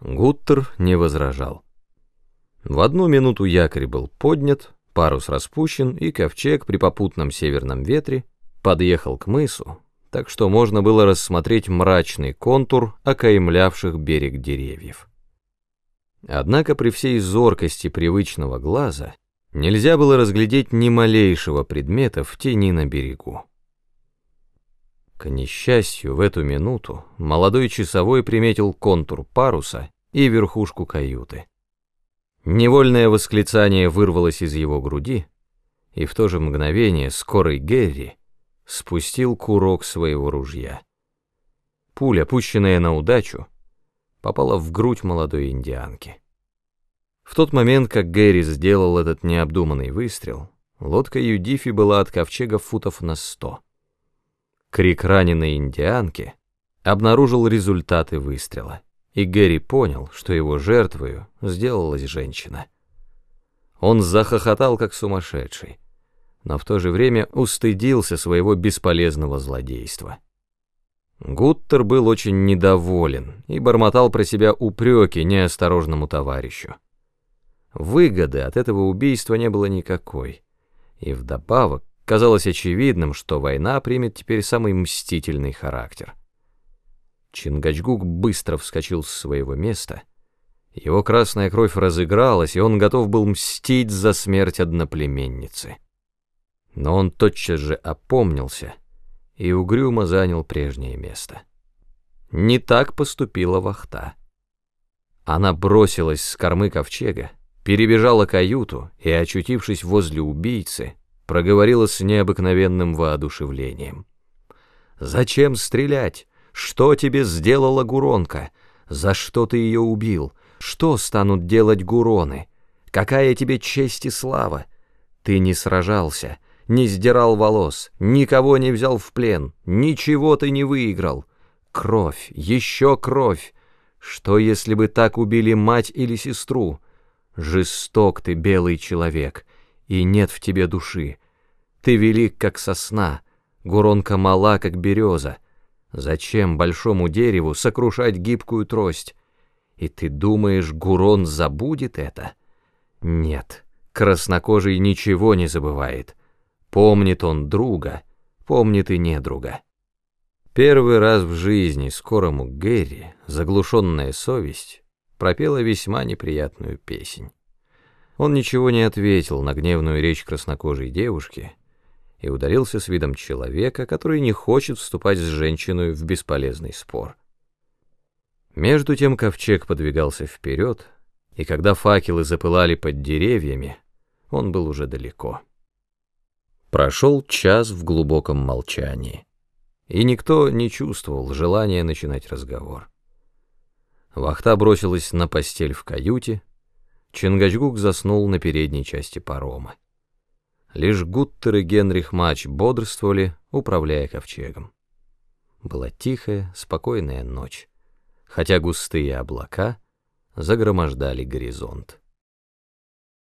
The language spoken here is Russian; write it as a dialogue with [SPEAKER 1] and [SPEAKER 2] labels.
[SPEAKER 1] Гуттер не возражал. В одну минуту якорь был поднят, парус распущен, и ковчег при попутном северном ветре подъехал к мысу, так что можно было рассмотреть мрачный контур окаймлявших берег деревьев. Однако при всей зоркости привычного глаза нельзя было разглядеть ни малейшего предмета в тени на берегу. К несчастью, в эту минуту молодой часовой приметил контур паруса и верхушку каюты. Невольное восклицание вырвалось из его груди, и в то же мгновение скорый Герри спустил курок своего ружья. Пуля, пущенная на удачу, попала в грудь молодой индианки. В тот момент, как Гэри сделал этот необдуманный выстрел, лодка Юдифи была от ковчега футов на сто. Крик раненой индианки обнаружил результаты выстрела, и Гэри понял, что его жертвою сделалась женщина. Он захохотал, как сумасшедший, но в то же время устыдился своего бесполезного злодейства. Гуттер был очень недоволен и бормотал про себя упреки неосторожному товарищу. Выгоды от этого убийства не было никакой, и вдобавок казалось очевидным, что война примет теперь самый мстительный характер. Чингачгук быстро вскочил с своего места. Его красная кровь разыгралась, и он готов был мстить за смерть одноплеменницы. Но он тотчас же опомнился и угрюмо занял прежнее место. Не так поступила вахта. Она бросилась с кормы ковчега, перебежала каюту и, очутившись возле убийцы, проговорила с необыкновенным воодушевлением. «Зачем стрелять? Что тебе сделала Гуронка? За что ты ее убил? Что станут делать Гуроны? Какая тебе честь и слава? Ты не сражался, не сдирал волос, никого не взял в плен, ничего ты не выиграл. Кровь, еще кровь. Что, если бы так убили мать или сестру? Жесток ты, белый человек, и нет в тебе души. Ты велик, как сосна, гуронка мала, как береза. Зачем большому дереву сокрушать гибкую трость? И ты думаешь, Гурон забудет это? Нет, краснокожий ничего не забывает. Помнит он друга, помнит и недруга. Первый раз в жизни скорому Гэри заглушенная совесть пропела весьма неприятную песнь. Он ничего не ответил на гневную речь краснокожей девушки и ударился с видом человека, который не хочет вступать с женщиной в бесполезный спор. Между тем ковчег подвигался вперед, и когда факелы запылали под деревьями, он был уже далеко. Прошел час в глубоком молчании, и никто не чувствовал желания начинать разговор. Вахта бросилась на постель в каюте, Чингачгук заснул на передней части парома. Лишь Гуттер и Генрих Мач бодрствовали, управляя ковчегом. Была тихая, спокойная ночь, хотя густые облака загромождали горизонт.